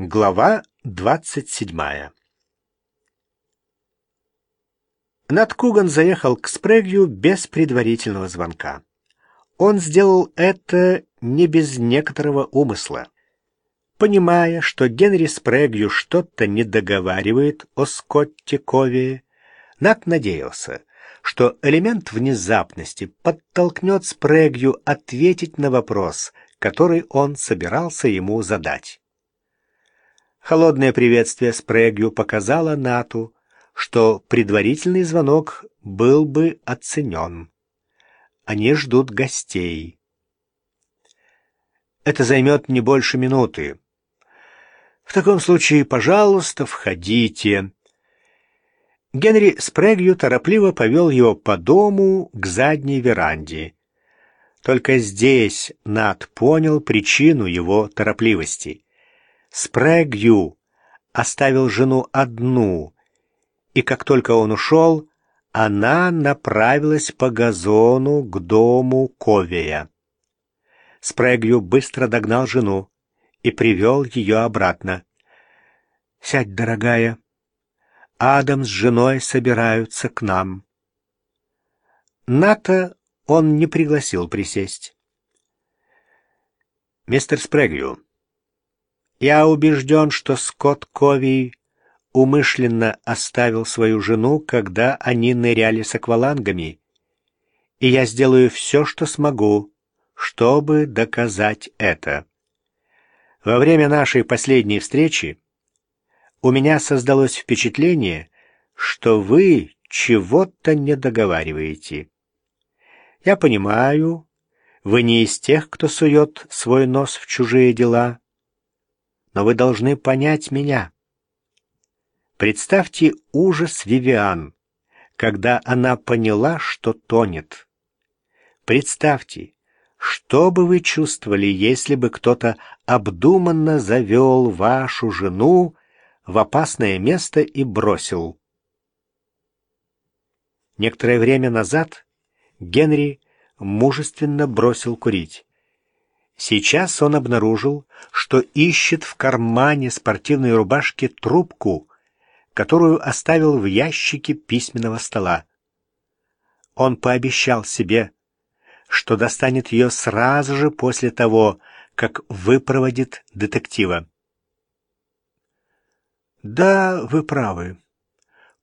Глава двадцать седьмая Нат Куган заехал к Спрэгью без предварительного звонка. Он сделал это не без некоторого умысла. Понимая, что Генри Спрэгью что-то не договаривает о Скотте Кове, Нат надеялся, что элемент внезапности подтолкнет Спрэгью ответить на вопрос, который он собирался ему задать. Холодное приветствие Спрэгью показало Нату, что предварительный звонок был бы оценен. Они ждут гостей. Это займет не больше минуты. В таком случае, пожалуйста, входите. Генри Спрэгью торопливо повел его по дому к задней веранде. Только здесь Нат понял причину его торопливости. Спрэгью оставил жену одну, и как только он ушел, она направилась по газону к дому Ковия. Спрэгью быстро догнал жену и привел ее обратно. «Сядь, дорогая», Адам с женой собираются к нам. Ната он не пригласил присесть. Мистер Спрэгью, я убежден, что Скотт Кови умышленно оставил свою жену, когда они ныряли с аквалангами, и я сделаю все, что смогу, чтобы доказать это. Во время нашей последней встречи у меня создалось впечатление, что вы чего-то не договариваете. Я понимаю, вы не из тех, кто сует свой нос в чужие дела, но вы должны понять меня. Представьте ужас Вивиан, когда она поняла, что тонет. Представьте, что бы вы чувствовали, если бы кто-то обдуманно завел вашу жену в опасное место и бросил. Некоторое время назад Генри мужественно бросил курить. Сейчас он обнаружил, что ищет в кармане спортивной рубашки трубку, которую оставил в ящике письменного стола. Он пообещал себе, что достанет ее сразу же после того, как выпроводит детектива. «Да, вы правы.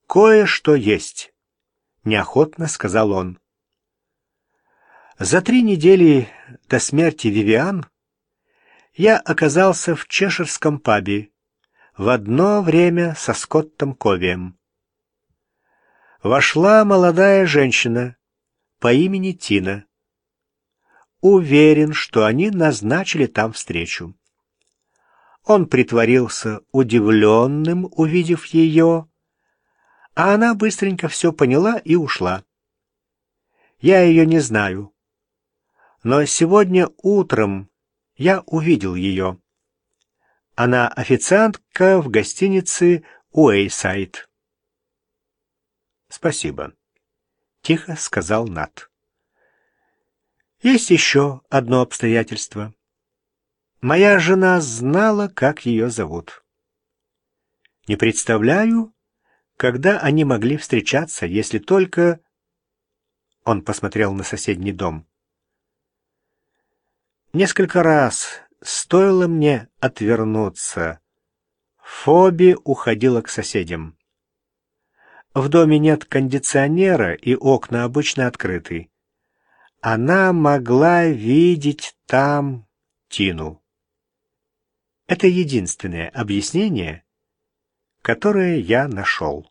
Кое-что есть», — неохотно сказал он. За три недели до смерти Вивиан я оказался в чешерском пабе в одно время со Скоттом Ковием. Вошла молодая женщина по имени Тина. Уверен, что они назначили там встречу. Он притворился удивленным, увидев ее, а она быстренько все поняла и ушла. Я ее не знаю, но сегодня утром я увидел ее. Она официантка в гостинице Уэйсайд. «Спасибо», — тихо сказал Нат. «Есть еще одно обстоятельство». Моя жена знала, как ее зовут. Не представляю, когда они могли встречаться, если только... Он посмотрел на соседний дом. Несколько раз стоило мне отвернуться. Фоби уходила к соседям. В доме нет кондиционера, и окна обычно открыты. Она могла видеть там Тину. Это единственное объяснение, которое я нашел.